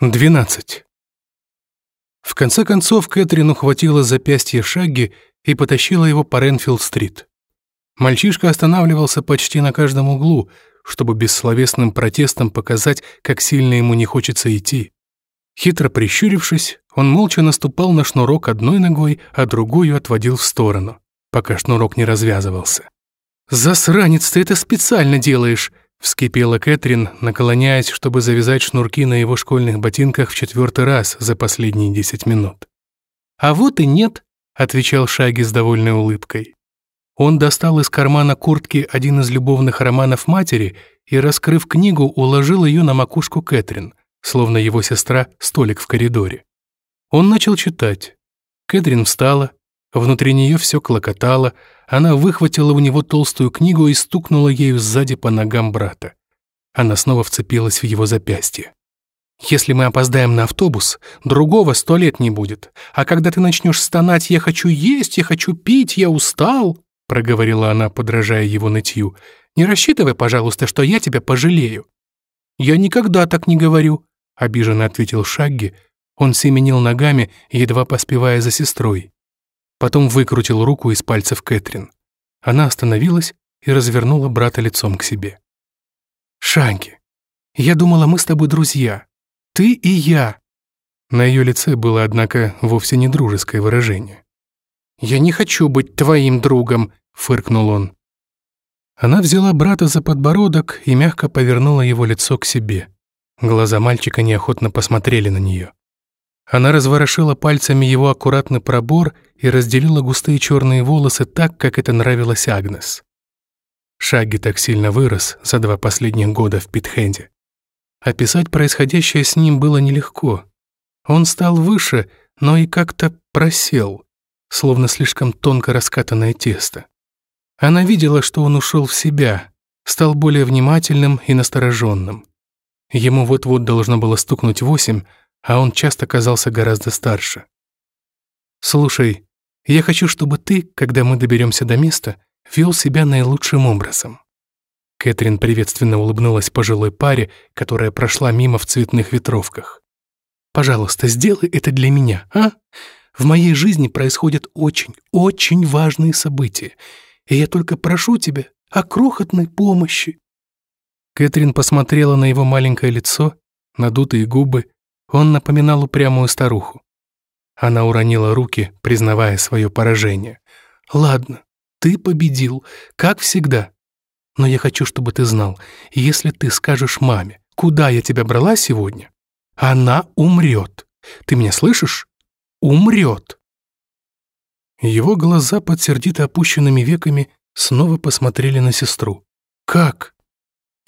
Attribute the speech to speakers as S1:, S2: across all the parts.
S1: 12. В конце концов Кэтрин ухватила запястье Шагги и потащила его по Ренфилд-стрит. Мальчишка останавливался почти на каждом углу, чтобы бессловесным протестом показать, как сильно ему не хочется идти. Хитро прищурившись, он молча наступал на шнурок одной ногой, а другую отводил в сторону, пока шнурок не развязывался. «Засранец, ты это специально делаешь!» Вскипела Кэтрин, наклоняясь, чтобы завязать шнурки на его школьных ботинках в четвертый раз за последние десять минут. «А вот и нет», — отвечал Шаги с довольной улыбкой. Он достал из кармана куртки один из любовных романов матери и, раскрыв книгу, уложил ее на макушку Кэтрин, словно его сестра столик в коридоре. Он начал читать. Кэтрин встала, внутри нее все клокотало, она выхватила у него толстую книгу и стукнула ею сзади по ногам брата. Она снова вцепилась в его запястье. «Если мы опоздаем на автобус, другого сто лет не будет. А когда ты начнешь стонать «я хочу есть, я хочу пить, я устал», проговорила она, подражая его нытью, «не рассчитывай, пожалуйста, что я тебя пожалею». «Я никогда так не говорю», обиженно ответил Шагги. Он семенил ногами, едва поспевая за сестрой. Потом выкрутил руку из пальцев Кэтрин. Она остановилась и развернула брата лицом к себе. «Шанки, я думала, мы с тобой друзья. Ты и я». На ее лице было, однако, вовсе не дружеское выражение. «Я не хочу быть твоим другом», — фыркнул он. Она взяла брата за подбородок и мягко повернула его лицо к себе. Глаза мальчика неохотно посмотрели на нее. Она разворошила пальцами его аккуратный пробор и разделила густые черные волосы так, как это нравилось Агнес. Шаги так сильно вырос за два последних года в Питхенде. Описать происходящее с ним было нелегко. Он стал выше, но и как-то просел, словно слишком тонко раскатанное тесто. Она видела, что он ушел в себя, стал более внимательным и настороженным. Ему вот-вот должно было стукнуть восемь, а он часто казался гораздо старше. «Слушай, я хочу, чтобы ты, когда мы доберемся до места, вел себя наилучшим образом». Кэтрин приветственно улыбнулась пожилой паре, которая прошла мимо в цветных ветровках. «Пожалуйста, сделай это для меня, а? В моей жизни происходят очень, очень важные события, и я только прошу тебя о крохотной помощи». Кэтрин посмотрела на его маленькое лицо, надутые губы. Он напоминал упрямую старуху. Она уронила руки, признавая свое поражение. «Ладно, ты победил, как всегда. Но я хочу, чтобы ты знал, если ты скажешь маме, куда я тебя брала сегодня, она умрет. Ты меня слышишь? Умрет!» Его глаза под сердито опущенными веками снова посмотрели на сестру. «Как?»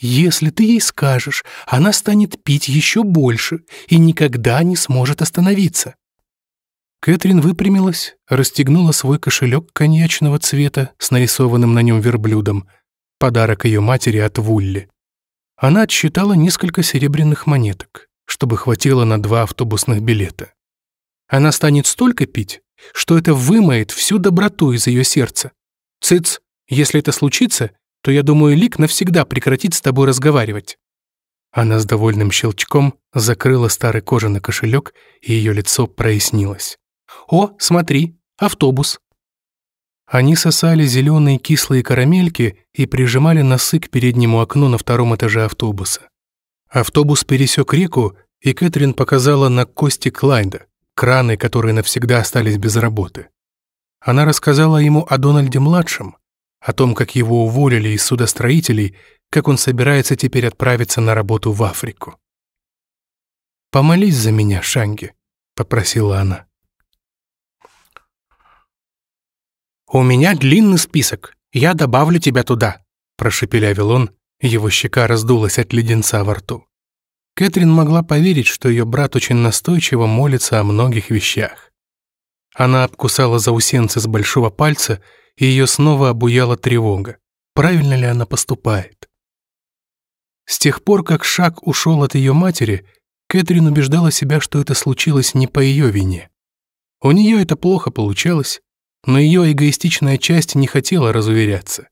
S1: «Если ты ей скажешь, она станет пить еще больше и никогда не сможет остановиться. Кэтрин выпрямилась, расстегнула свой кошелек коньячного цвета с нарисованным на нем верблюдом, подарок ее матери от Вулли. Она отсчитала несколько серебряных монеток, чтобы хватило на два автобусных билета. Она станет столько пить, что это вымоет всю доброту из ее сердца. Цыц, если это случится, то, я думаю, Лик навсегда прекратит с тобой разговаривать. Она с довольным щелчком закрыла старый кожаный кошелек, и ее лицо прояснилось. «О, смотри, автобус!» Они сосали зеленые кислые карамельки и прижимали носы к переднему окну на втором этаже автобуса. Автобус пересек реку, и Кэтрин показала на кости Клайда, краны, которые навсегда остались без работы. Она рассказала ему о Дональде-младшем, о том, как его уволили из судостроителей, как он собирается теперь отправиться на работу в Африку. «Помолись за меня, Шанги», — попросила она. «У меня длинный список, я добавлю тебя туда», прошепелявил он, его щека раздулась от леденца во рту. Кэтрин могла поверить, что ее брат очень настойчиво молится о многих вещах. Она обкусала заусенцы с большого пальца, и ее снова обуяла тревога. Правильно ли она поступает? С тех пор, как Шаг ушел от ее матери, Кэтрин убеждала себя, что это случилось не по ее вине. У нее это плохо получалось, но ее эгоистичная часть не хотела разуверяться.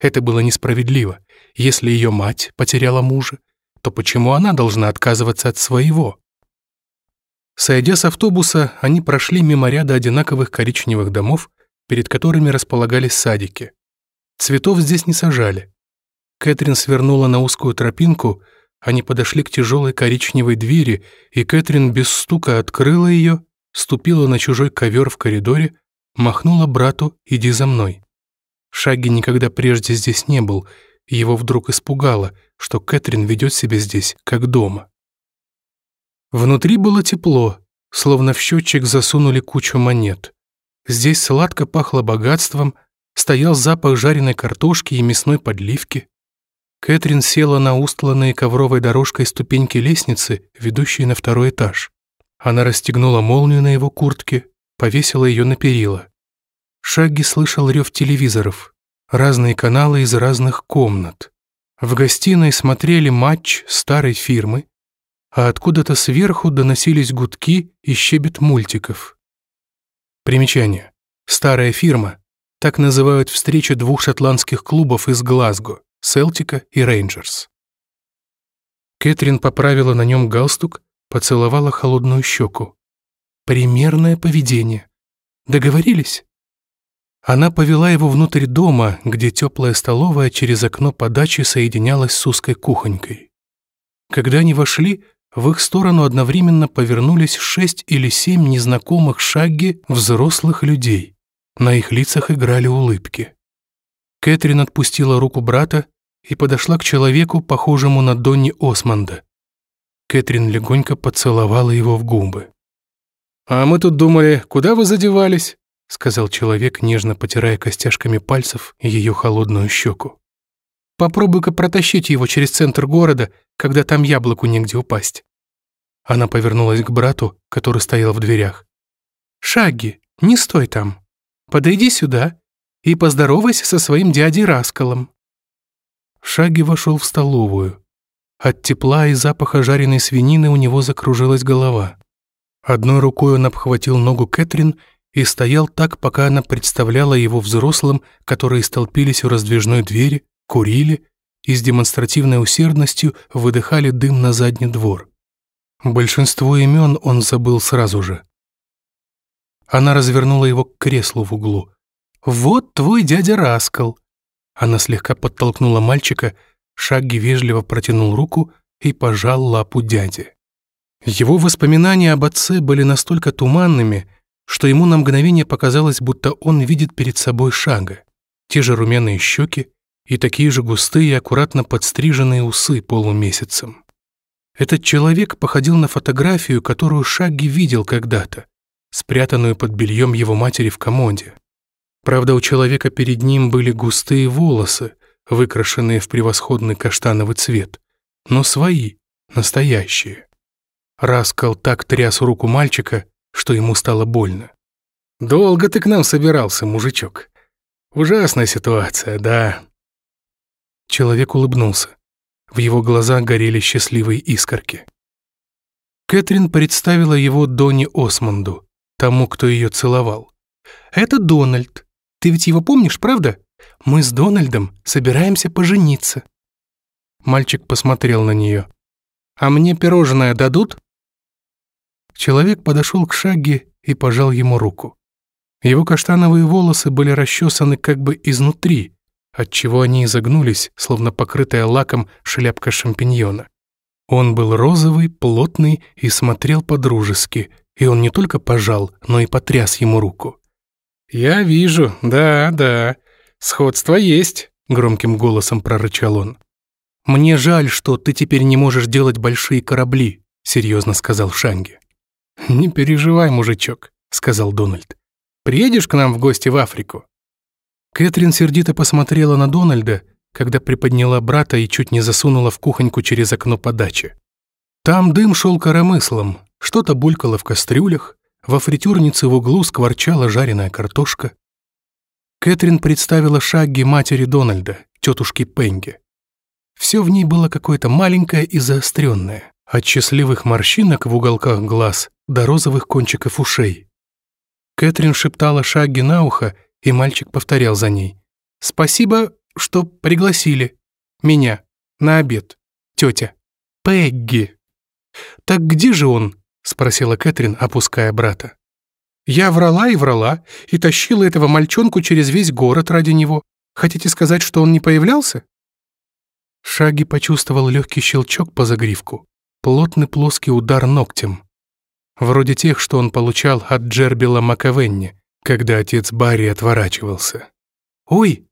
S1: Это было несправедливо. Если ее мать потеряла мужа, то почему она должна отказываться от своего? Сойдя с автобуса, они прошли мимо ряда одинаковых коричневых домов, перед которыми располагались садики. Цветов здесь не сажали. Кэтрин свернула на узкую тропинку, они подошли к тяжелой коричневой двери, и Кэтрин без стука открыла ее, ступила на чужой ковер в коридоре, махнула брату «иди за мной». Шаги никогда прежде здесь не был, его вдруг испугало, что Кэтрин ведет себя здесь, как дома. Внутри было тепло, словно в счетчик засунули кучу монет. Здесь сладко пахло богатством, стоял запах жареной картошки и мясной подливки. Кэтрин села на устланные ковровой дорожкой ступеньки лестницы, ведущей на второй этаж. Она расстегнула молнию на его куртке, повесила ее на перила. Шагги слышал рев телевизоров, разные каналы из разных комнат. В гостиной смотрели матч старой фирмы, а откуда-то сверху доносились гудки и щебет мультиков. Примечание. Старая фирма. Так называют встречи двух шотландских клубов из Глазго, Селтика и Рейнджерс. Кэтрин поправила на нем галстук, поцеловала холодную щеку. Примерное поведение. Договорились? Она повела его внутрь дома, где теплая столовая через окно подачи соединялась с узкой кухонькой. Когда они вошли, в их сторону одновременно повернулись шесть или семь незнакомых шагги взрослых людей. На их лицах играли улыбки. Кэтрин отпустила руку брата и подошла к человеку, похожему на Донни Осмонда. Кэтрин легонько поцеловала его в губы. «А мы тут думали, куда вы задевались?» сказал человек, нежно потирая костяшками пальцев ее холодную щеку. Попробуй-ка протащить его через центр города, когда там яблоку негде упасть». Она повернулась к брату, который стоял в дверях. «Шаги, не стой там. Подойди сюда и поздоровайся со своим дядей Раскалом». Шаги вошел в столовую. От тепла и запаха жареной свинины у него закружилась голова. Одной рукой он обхватил ногу Кэтрин и стоял так, пока она представляла его взрослым, которые столпились у раздвижной двери, курили и с демонстративной усердностью выдыхали дым на задний двор. Большинство имен он забыл сразу же. Она развернула его к креслу в углу. «Вот твой дядя Раскал!» Она слегка подтолкнула мальчика, Шагги вежливо протянул руку и пожал лапу дяди. Его воспоминания об отце были настолько туманными, что ему на мгновение показалось, будто он видит перед собой Шага. Те же румяные щеки, и такие же густые, аккуратно подстриженные усы полумесяцем. Этот человек походил на фотографию, которую Шагги видел когда-то, спрятанную под бельем его матери в комоде. Правда, у человека перед ним были густые волосы, выкрашенные в превосходный каштановый цвет, но свои, настоящие. Раскал так тряс руку мальчика, что ему стало больно. «Долго ты к нам собирался, мужичок. Ужасная ситуация, да. Человек улыбнулся. В его глазах горели счастливые искорки. Кэтрин представила его Донни Осмонду, тому, кто ее целовал. «Это Дональд. Ты ведь его помнишь, правда? Мы с Дональдом собираемся пожениться». Мальчик посмотрел на нее. «А мне пирожное дадут?» Человек подошел к Шагге и пожал ему руку. Его каштановые волосы были расчесаны как бы изнутри, отчего они изогнулись, словно покрытая лаком шляпка шампиньона. Он был розовый, плотный и смотрел по-дружески, и он не только пожал, но и потряс ему руку. «Я вижу, да, да, сходство есть», — громким голосом прорычал он. «Мне жаль, что ты теперь не можешь делать большие корабли», — серьезно сказал Шанги. «Не переживай, мужичок», — сказал Дональд. «Приедешь к нам в гости в Африку?» Кэтрин сердито посмотрела на Дональда, когда приподняла брата и чуть не засунула в кухоньку через окно подачи. Там дым шел коромыслом, что-то булькало в кастрюлях, во фритюрнице в углу скворчала жареная картошка. Кэтрин представила Шагги матери Дональда, тетушки Пенги. Все в ней было какое-то маленькое и заостренное, от счастливых морщинок в уголках глаз до розовых кончиков ушей. Кэтрин шептала Шагги на ухо, и мальчик повторял за ней. «Спасибо, что пригласили. Меня. На обед. Тетя. Пегги». «Так где же он?» — спросила Кэтрин, опуская брата. «Я врала и врала, и тащила этого мальчонку через весь город ради него. Хотите сказать, что он не появлялся?» Шаги почувствовал легкий щелчок по загривку, плотный плоский удар ногтем. Вроде тех, что он получал от Джербила Макавенни, когда отец Барри отворачивался. «Ой!»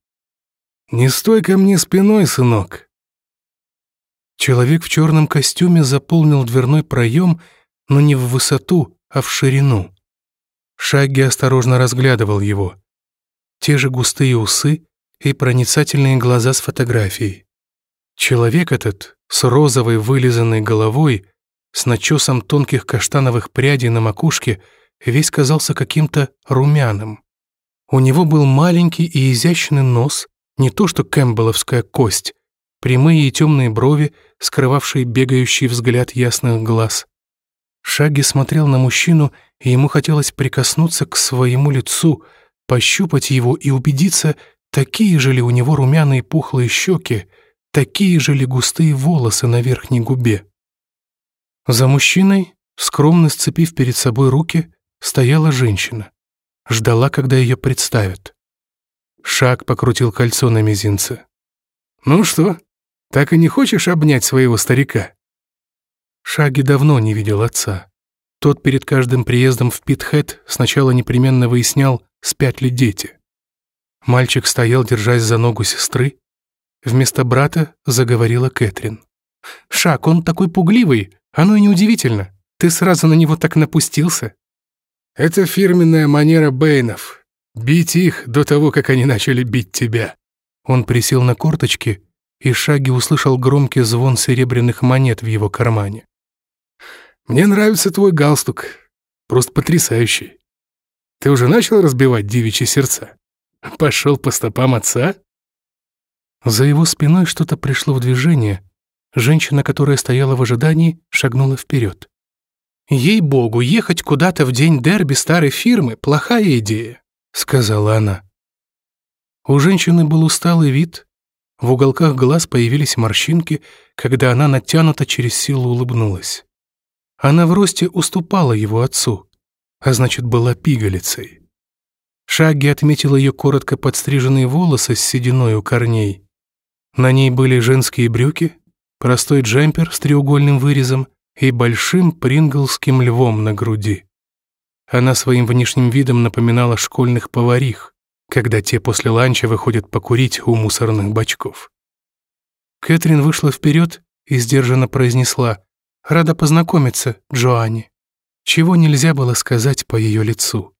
S1: «Не стой ко мне спиной, сынок!» Человек в черном костюме заполнил дверной проем, но не в высоту, а в ширину. Шаги осторожно разглядывал его. Те же густые усы и проницательные глаза с фотографией. Человек этот, с розовой вылизанной головой, с начесом тонких каштановых прядей на макушке, весь казался каким-то румяным. У него был маленький и изящный нос, не то что кэмпбелловская кость, прямые и темные брови, скрывавшие бегающий взгляд ясных глаз. Шаги смотрел на мужчину, и ему хотелось прикоснуться к своему лицу, пощупать его и убедиться, такие же ли у него румяные пухлые щеки, такие же ли густые волосы на верхней губе. За мужчиной, скромно сцепив перед собой руки, стояла женщина. Ждала, когда ее представят. Шаг покрутил кольцо на мизинце. «Ну что, так и не хочешь обнять своего старика?» Шаги давно не видел отца. Тот перед каждым приездом в Питхэт сначала непременно выяснял, спят ли дети. Мальчик стоял, держась за ногу сестры. Вместо брата заговорила Кэтрин. «Шаг, он такой пугливый, оно и неудивительно. Ты сразу на него так напустился». «Это фирменная манера Бэйнов. Бить их до того, как они начали бить тебя». Он присел на корточки, и Шаги услышал громкий звон серебряных монет в его кармане. «Мне нравится твой галстук. Просто потрясающий. Ты уже начал разбивать девичьи сердца? Пошел по стопам отца?» За его спиной что-то пришло в движение. Женщина, которая стояла в ожидании, шагнула вперед. «Ей-богу, ехать куда-то в день дерби старой фирмы — плохая идея», — сказала она. У женщины был усталый вид, в уголках глаз появились морщинки, когда она натянуто через силу улыбнулась. Она в росте уступала его отцу, а значит, была пигалицей. Шаги отметил ее коротко подстриженные волосы с сединой у корней. На ней были женские брюки, простой джемпер с треугольным вырезом и большим принглским львом на груди. Она своим внешним видом напоминала школьных поварих, когда те после ланча выходят покурить у мусорных бачков. Кэтрин вышла вперед и сдержанно произнесла «Рада познакомиться, Джоанни», чего нельзя было сказать по ее лицу.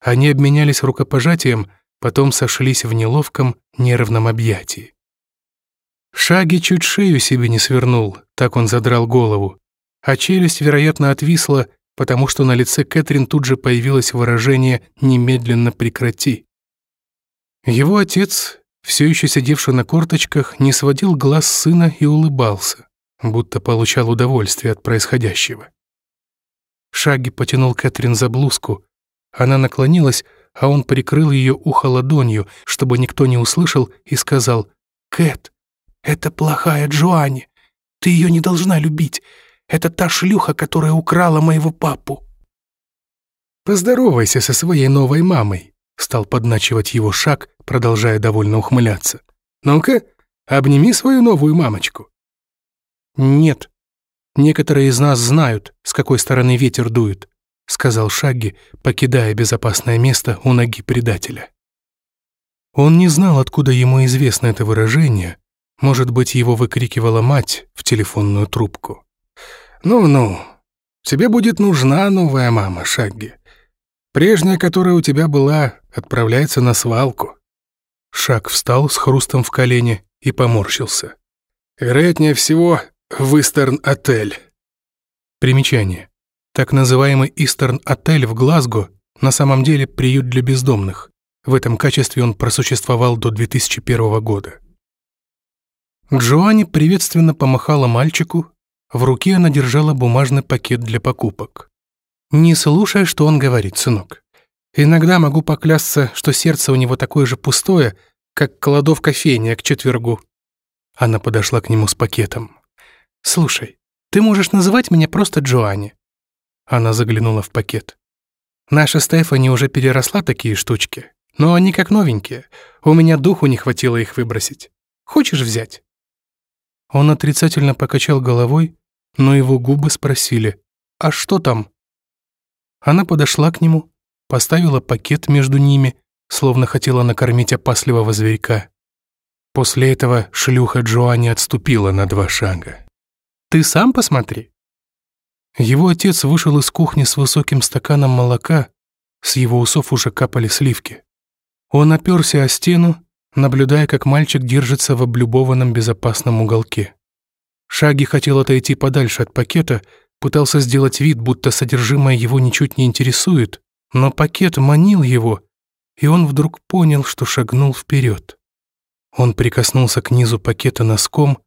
S1: Они обменялись рукопожатием, потом сошлись в неловком, нервном объятии. Шаги чуть шею себе не свернул, так он задрал голову, а челюсть, вероятно, отвисла, потому что на лице Кэтрин тут же появилось выражение «немедленно прекрати». Его отец, все еще сидевший на корточках, не сводил глаз сына и улыбался, будто получал удовольствие от происходящего. Шаги потянул Кэтрин за блузку. Она наклонилась, а он прикрыл ее ухо ладонью, чтобы никто не услышал, и сказал «Кэт, это плохая Джоанни. Ты ее не должна любить. Это та шлюха, которая украла моего папу». «Поздоровайся со своей новой мамой», — стал подначивать его шаг, продолжая довольно ухмыляться. «Ну-ка, обними свою новую мамочку». «Нет. Некоторые из нас знают, с какой стороны ветер дует», — сказал Шагги, покидая безопасное место у ноги предателя. Он не знал, откуда ему известно это выражение. Может быть, его выкрикивала мать в телефонную трубку. «Ну-ну, тебе будет нужна новая мама, Шагги. Прежняя, которая у тебя была, отправляется на свалку. Шаг встал с хрустом в колене и поморщился. Вероятнее всего, в Истерн-отель. Примечание. Так называемый Истерн-отель в Глазго на самом деле приют для бездомных. В этом качестве он просуществовал до 2001 года. Джоанни приветственно помахала мальчику, в руке она держала бумажный пакет для покупок. «Не слушай, что он говорит, сынок. Иногда могу поклясться, что сердце у него такое же пустое, как кладовка фения к четвергу». Она подошла к нему с пакетом. «Слушай, ты можешь называть меня просто Джоанни. Она заглянула в пакет. «Наша Стефани уже переросла такие штучки, но они как новенькие. У меня духу не хватило их выбросить. Хочешь взять?» Он отрицательно покачал головой, но его губы спросили «А что там?» Она подошла к нему, поставила пакет между ними, словно хотела накормить опасливого зверька. После этого шлюха Джоанни отступила на два шага. «Ты сам посмотри». Его отец вышел из кухни с высоким стаканом молока, с его усов уже капали сливки. Он оперся о стену, наблюдая, как мальчик держится в облюбованном безопасном уголке. Шаги хотел отойти подальше от пакета, пытался сделать вид, будто содержимое его ничуть не интересует, но пакет манил его, и он вдруг понял, что шагнул вперед. Он прикоснулся к низу пакета носком,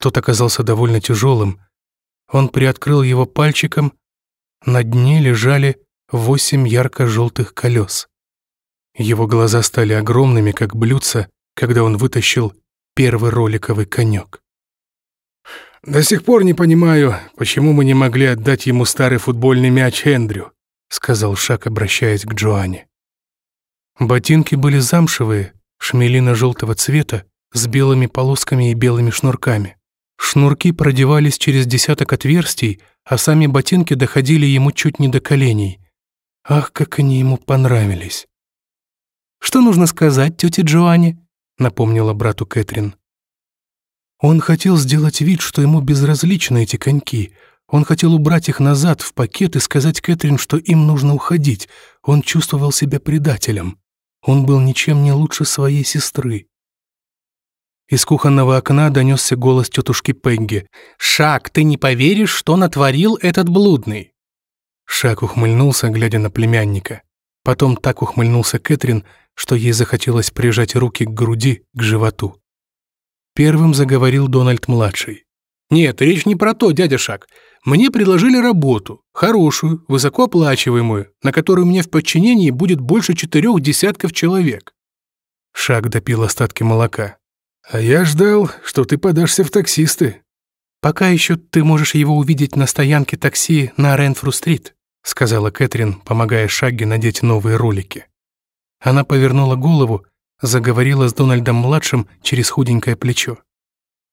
S1: тот оказался довольно тяжелым. Он приоткрыл его пальчиком, на дне лежали восемь ярко-желтых колес. Его глаза стали огромными, как блюдца, когда он вытащил первый роликовый конек. «До сих пор не понимаю, почему мы не могли отдать ему старый футбольный мяч Эндрю», сказал Шак, обращаясь к Джоанне. Ботинки были замшевые, шмелина-желтого цвета, с белыми полосками и белыми шнурками. Шнурки продевались через десяток отверстий, а сами ботинки доходили ему чуть не до коленей. Ах, как они ему понравились. «Что нужно сказать тете Джоанне?» — напомнила брату Кэтрин. Он хотел сделать вид, что ему безразличны эти коньки. Он хотел убрать их назад в пакет и сказать Кэтрин, что им нужно уходить. Он чувствовал себя предателем. Он был ничем не лучше своей сестры. Из кухонного окна донесся голос тетушки Пегги. «Шак, ты не поверишь, что натворил этот блудный!» Шак ухмыльнулся, глядя на племянника. Потом так ухмыльнулся Кэтрин, что ей захотелось прижать руки к груди, к животу. Первым заговорил Дональд-младший. «Нет, речь не про то, дядя Шак. Мне предложили работу, хорошую, высокооплачиваемую, на которую мне в подчинении будет больше четырех десятков человек». Шак допил остатки молока. «А я ждал, что ты подашься в таксисты». «Пока еще ты можешь его увидеть на стоянке такси на Ренфру-стрит», сказала Кэтрин, помогая Шагге надеть новые ролики. Она повернула голову заговорила с Дональдом-младшим через худенькое плечо.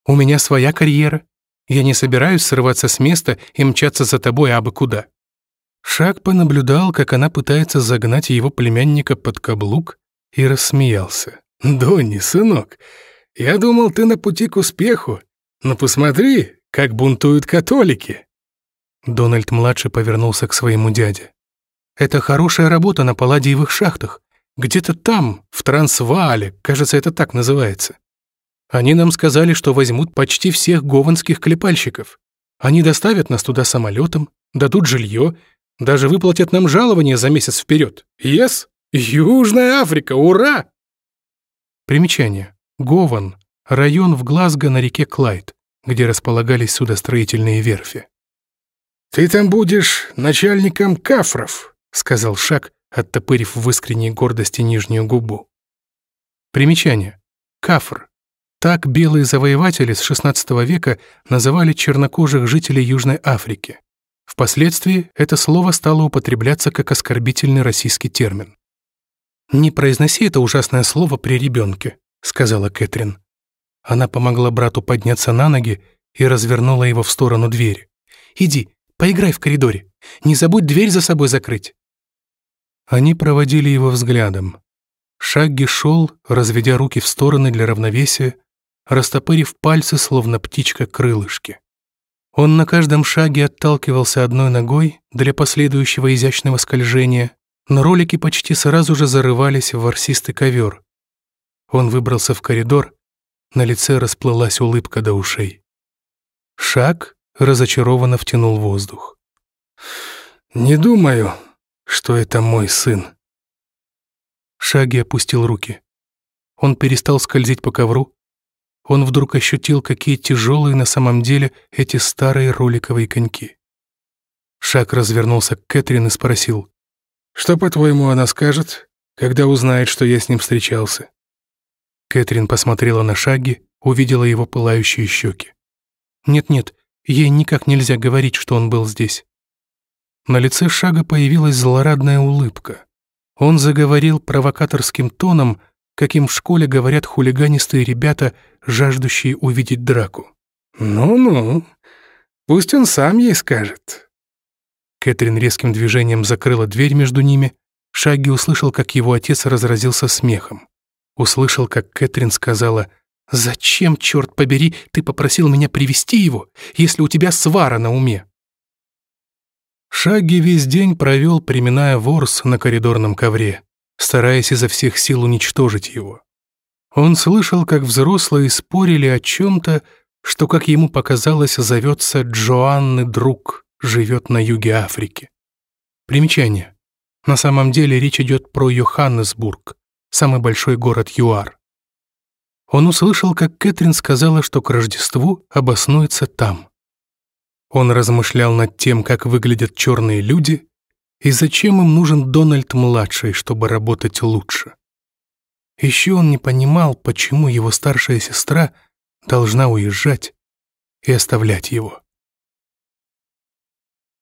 S1: «У меня своя карьера. Я не собираюсь срываться с места и мчаться за тобой абы куда». Шаг понаблюдал, как она пытается загнать его племянника под каблук, и рассмеялся. «Донни, сынок, я думал, ты на пути к успеху, но посмотри, как бунтуют католики». Дональд-младший повернулся к своему дяде. «Это хорошая работа на палладиевых шахтах. Где-то там, в Трансваале, кажется, это так называется. Они нам сказали, что возьмут почти всех гованских клепальщиков. Они доставят нас туда самолетом, дадут жилье, даже выплатят нам жалование за месяц вперед. Ес! Южная Африка! Ура! Примечание. Гован. Район в Глазго на реке Клайд, где располагались судостроительные верфи. «Ты там будешь начальником кафров», — сказал Шак, оттопырив в искренней гордости нижнюю губу. Примечание. Кафр. Так белые завоеватели с XVI века называли чернокожих жителей Южной Африки. Впоследствии это слово стало употребляться как оскорбительный российский термин. «Не произноси это ужасное слово при ребенке», — сказала Кэтрин. Она помогла брату подняться на ноги и развернула его в сторону двери. «Иди, поиграй в коридоре. Не забудь дверь за собой закрыть». Они проводили его взглядом. Шагги шел, разведя руки в стороны для равновесия, растопырив пальцы, словно птичка крылышки. Он на каждом шаге отталкивался одной ногой для последующего изящного скольжения, но ролики почти сразу же зарывались в ворсистый ковер. Он выбрался в коридор, на лице расплылась улыбка до ушей. Шаг разочарованно втянул воздух. «Не думаю», что это мой сын. Шаги опустил руки. Он перестал скользить по ковру. Он вдруг ощутил, какие тяжелые на самом деле эти старые роликовые коньки. Шаг развернулся к Кэтрин и спросил, «Что, по-твоему, она скажет, когда узнает, что я с ним встречался?» Кэтрин посмотрела на Шаги, увидела его пылающие щеки. «Нет-нет, ей никак нельзя говорить, что он был здесь. На лице Шага появилась злорадная улыбка. Он заговорил провокаторским тоном, каким в школе говорят хулиганистые ребята, жаждущие увидеть драку. «Ну-ну, пусть он сам ей скажет». Кэтрин резким движением закрыла дверь между ними. Шаги услышал, как его отец разразился смехом. Услышал, как Кэтрин сказала «Зачем, черт побери, ты попросил меня привести его, если у тебя свара на уме?» Шаги весь день провел, приминая ворс на коридорном ковре, стараясь изо всех сил уничтожить его. Он слышал, как взрослые спорили о чем-то, что, как ему показалось, зовется Джоанны друг, живет на юге Африки. Примечание. На самом деле речь идет про Йоханнесбург, самый большой город ЮАР. Он услышал, как Кэтрин сказала, что к Рождеству обоснуется там. Он размышлял над тем, как выглядят черные люди и зачем им нужен Дональд-младший, чтобы работать лучше. Еще он не понимал, почему его старшая сестра должна уезжать и оставлять его.